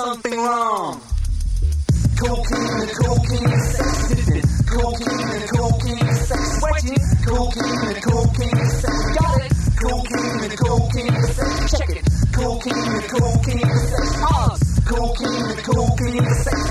something wrong. Cocaine and cocaine sex. Cocaine and cocaine sex sweating. Cocaine and cocaine sex got it. Cocaine and cocaine sex check it. Cocaine and cocaine sex odds. Cocaine and cocaine sex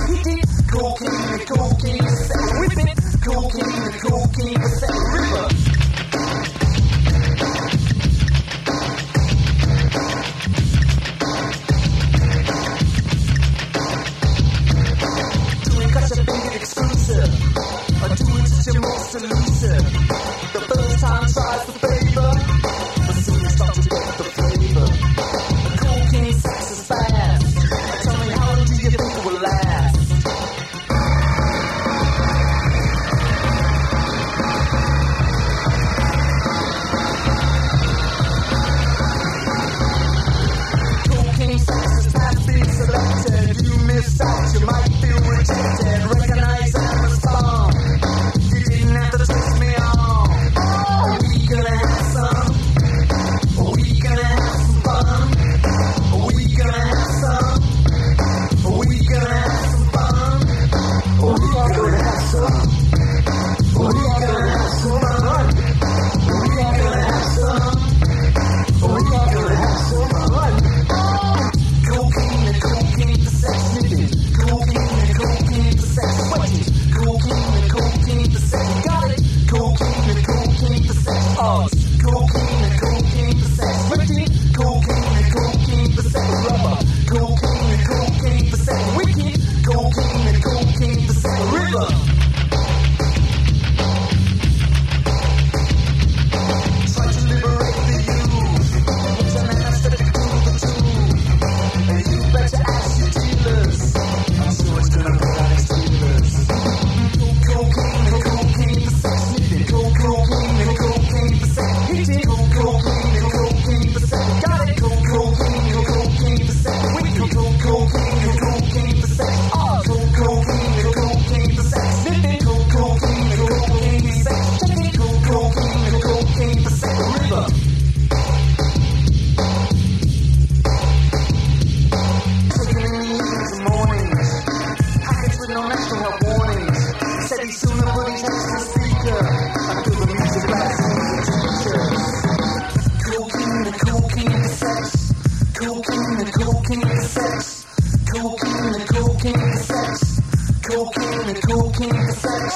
Cocaine and cocaine for sex.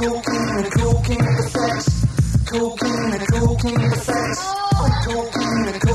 Cocaine and cocaine for sex. Cocaine and cocaine for sex. Cocaine and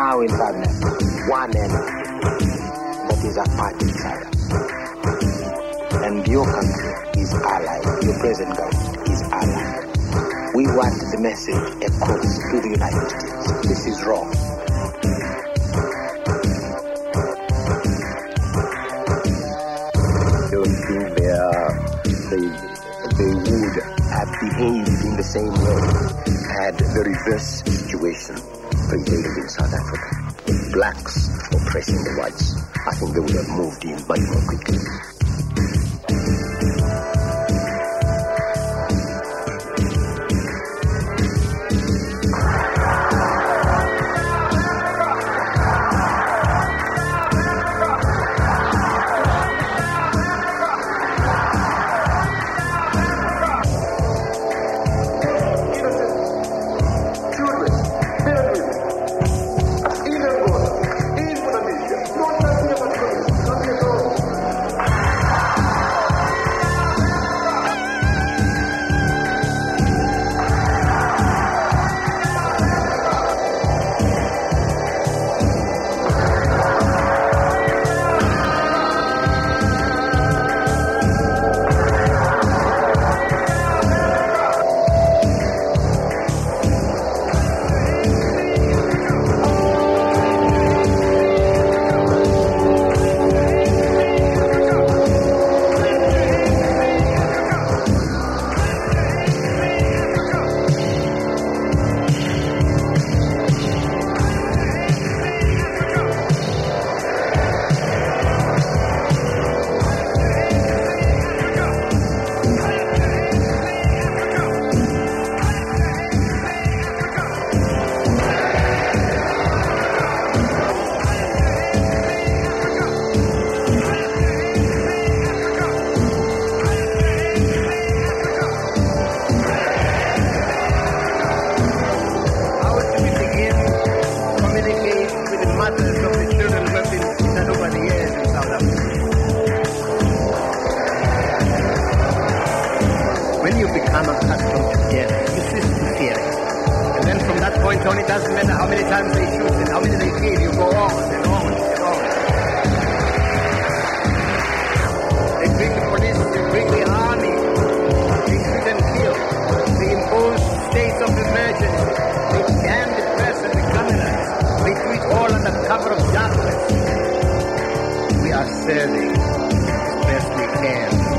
in yao one enemy, that is a party child. And your country is allied, your present government is allied. We want the message across to the United States. This is wrong. Don't think they are, they would have behaved in the same way had the reverse situation confrontation in South Africa. If blacks oppressing the whites, I think they would have moved in much more quickly. our cities as best we can.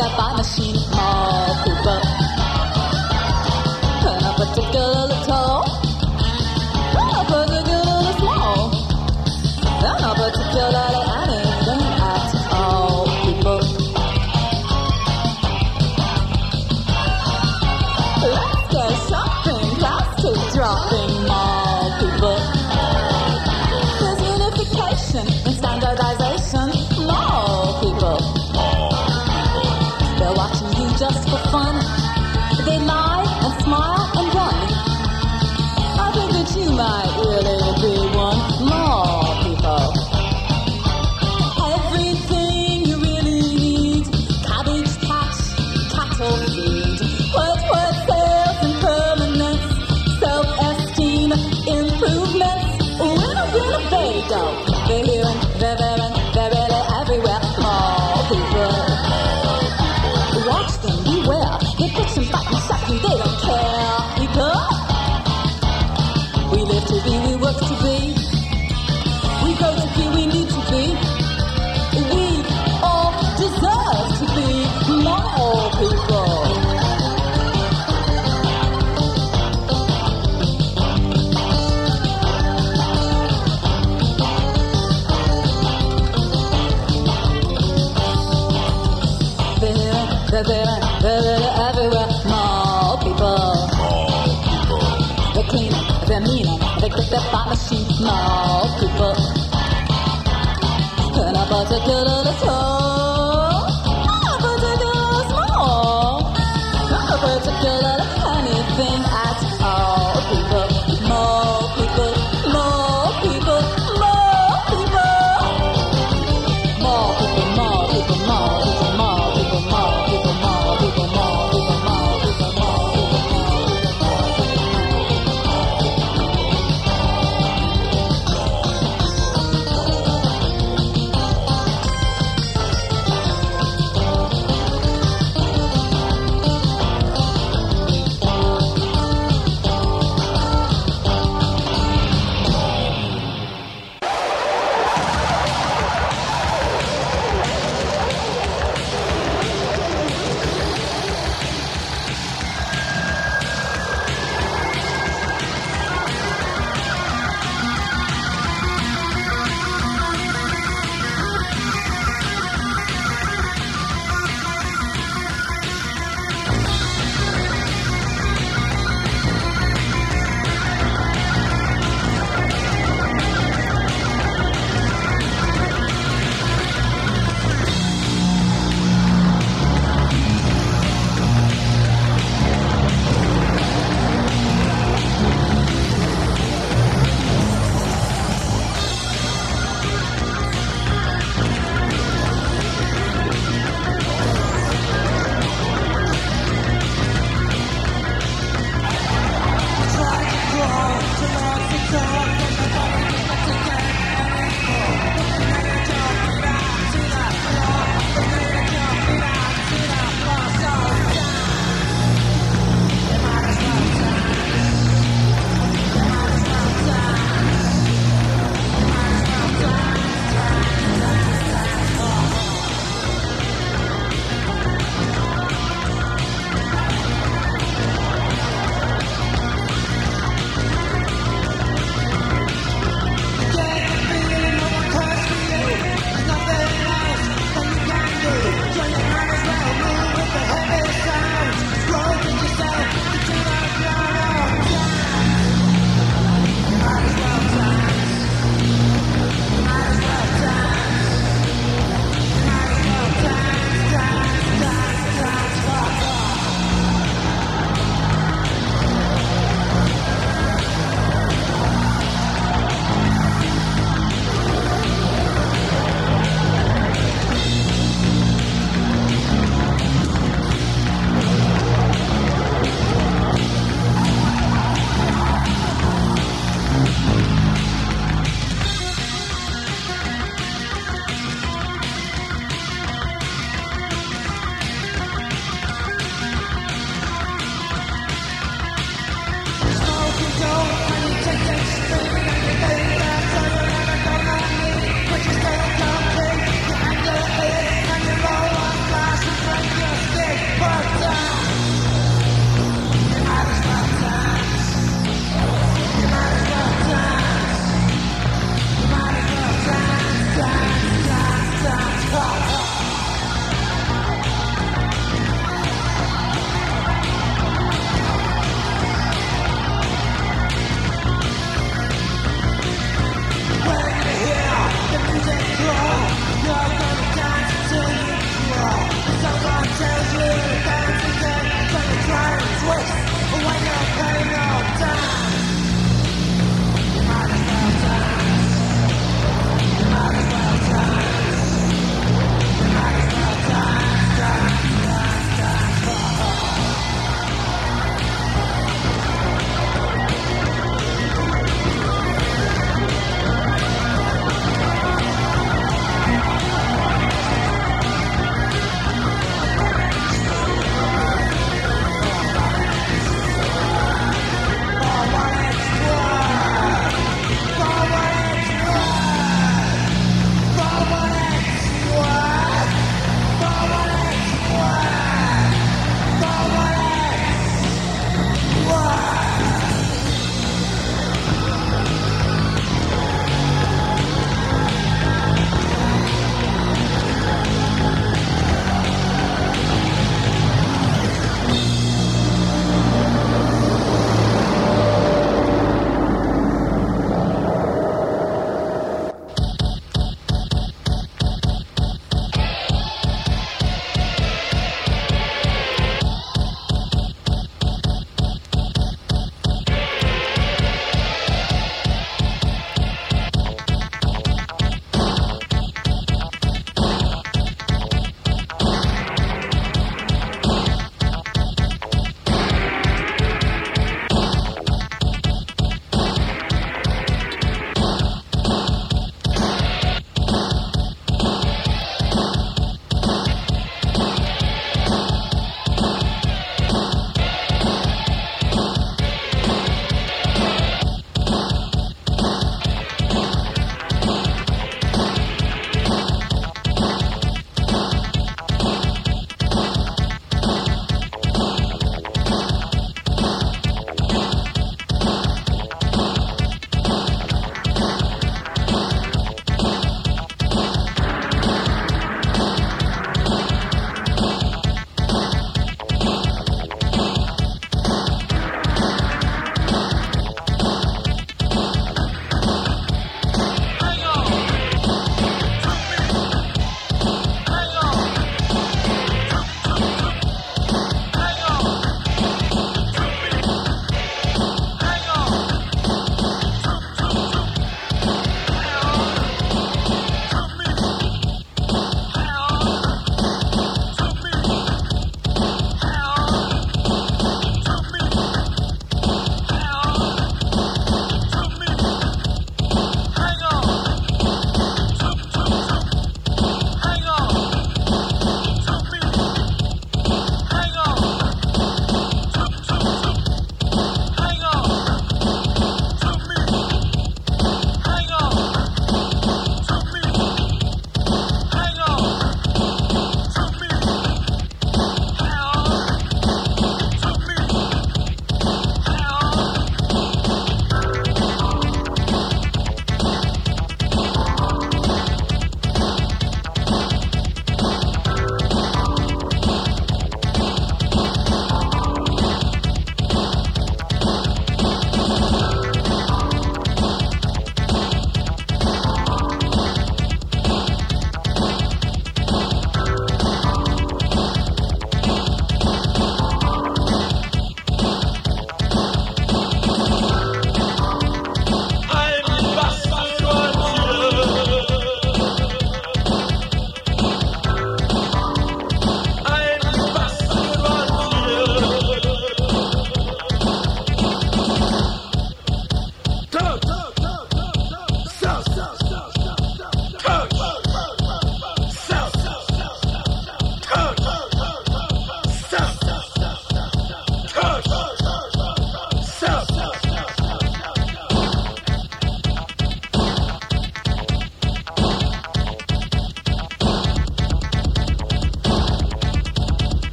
da Barra thought that she smelled. And I bought a little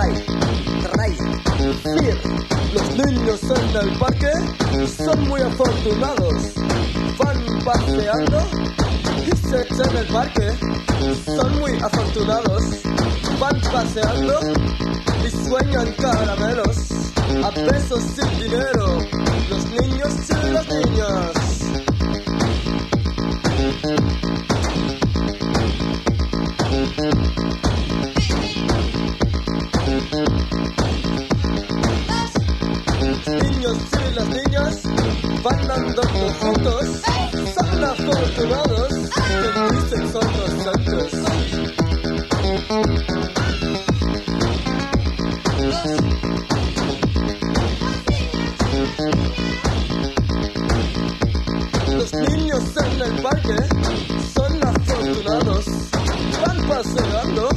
Ray, Ray, Los niños en el parque son muy afortunados. Van paseando y se echan el parque. Son muy afortunados. Van paseando y sueñan caramelos. A pesos sin dinero. Los niños y las niñas. y los niños bailan dos juntos, son afortunados, que dicen son los santos. Los niños en el parque son afortunados, van paseando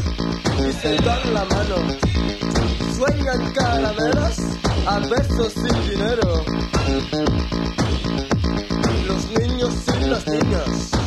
y se dan la mano, sueñan caramelos a besos sin dinero. Los niños sin las niñas.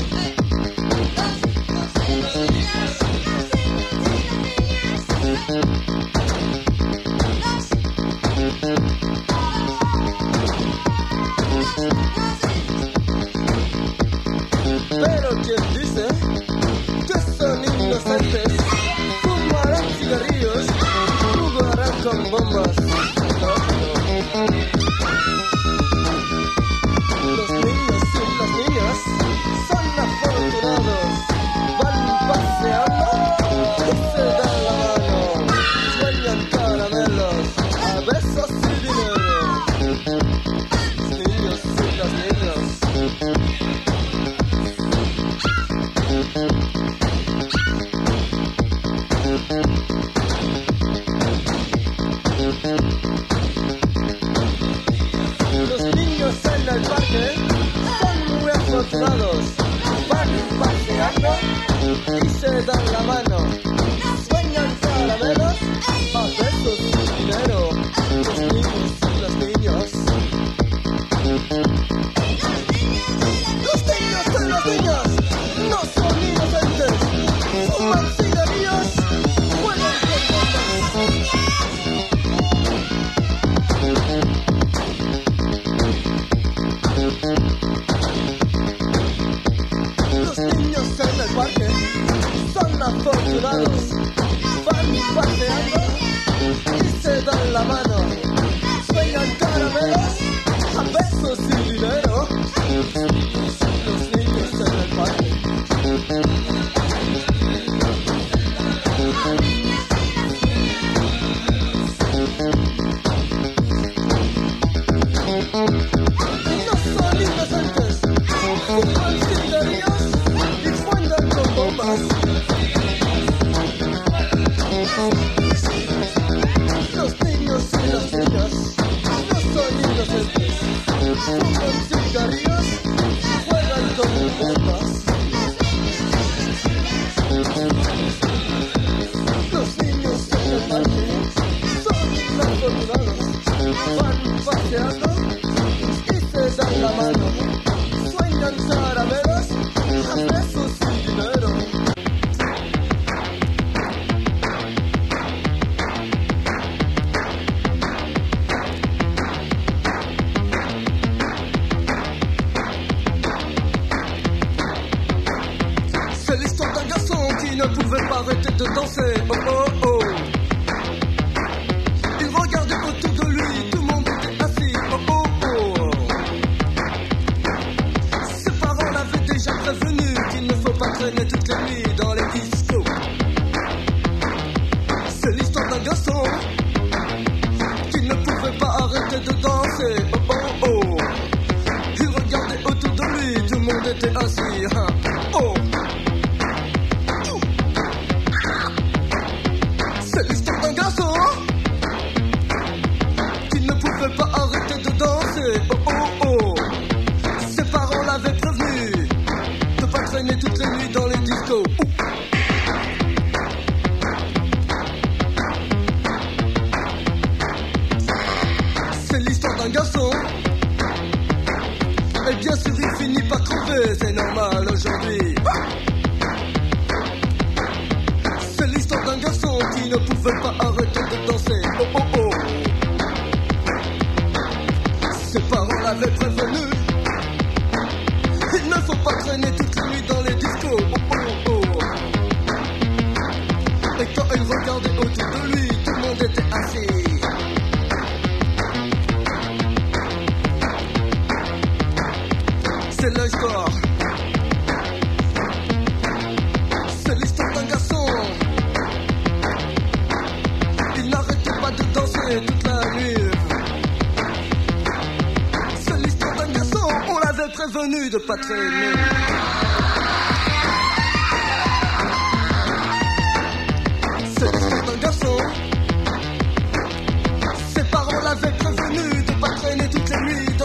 tiran caramelos a besos sin dinero. fuman cigarrillos, juegan con bombas. Los niños en el parque son afortunados, van paseando y se dan la mano, sueñan caramelos a besos. C'est l'histoire d'un garçon. Ses parents l'avaient prévenu de pas traîner toutes les nuits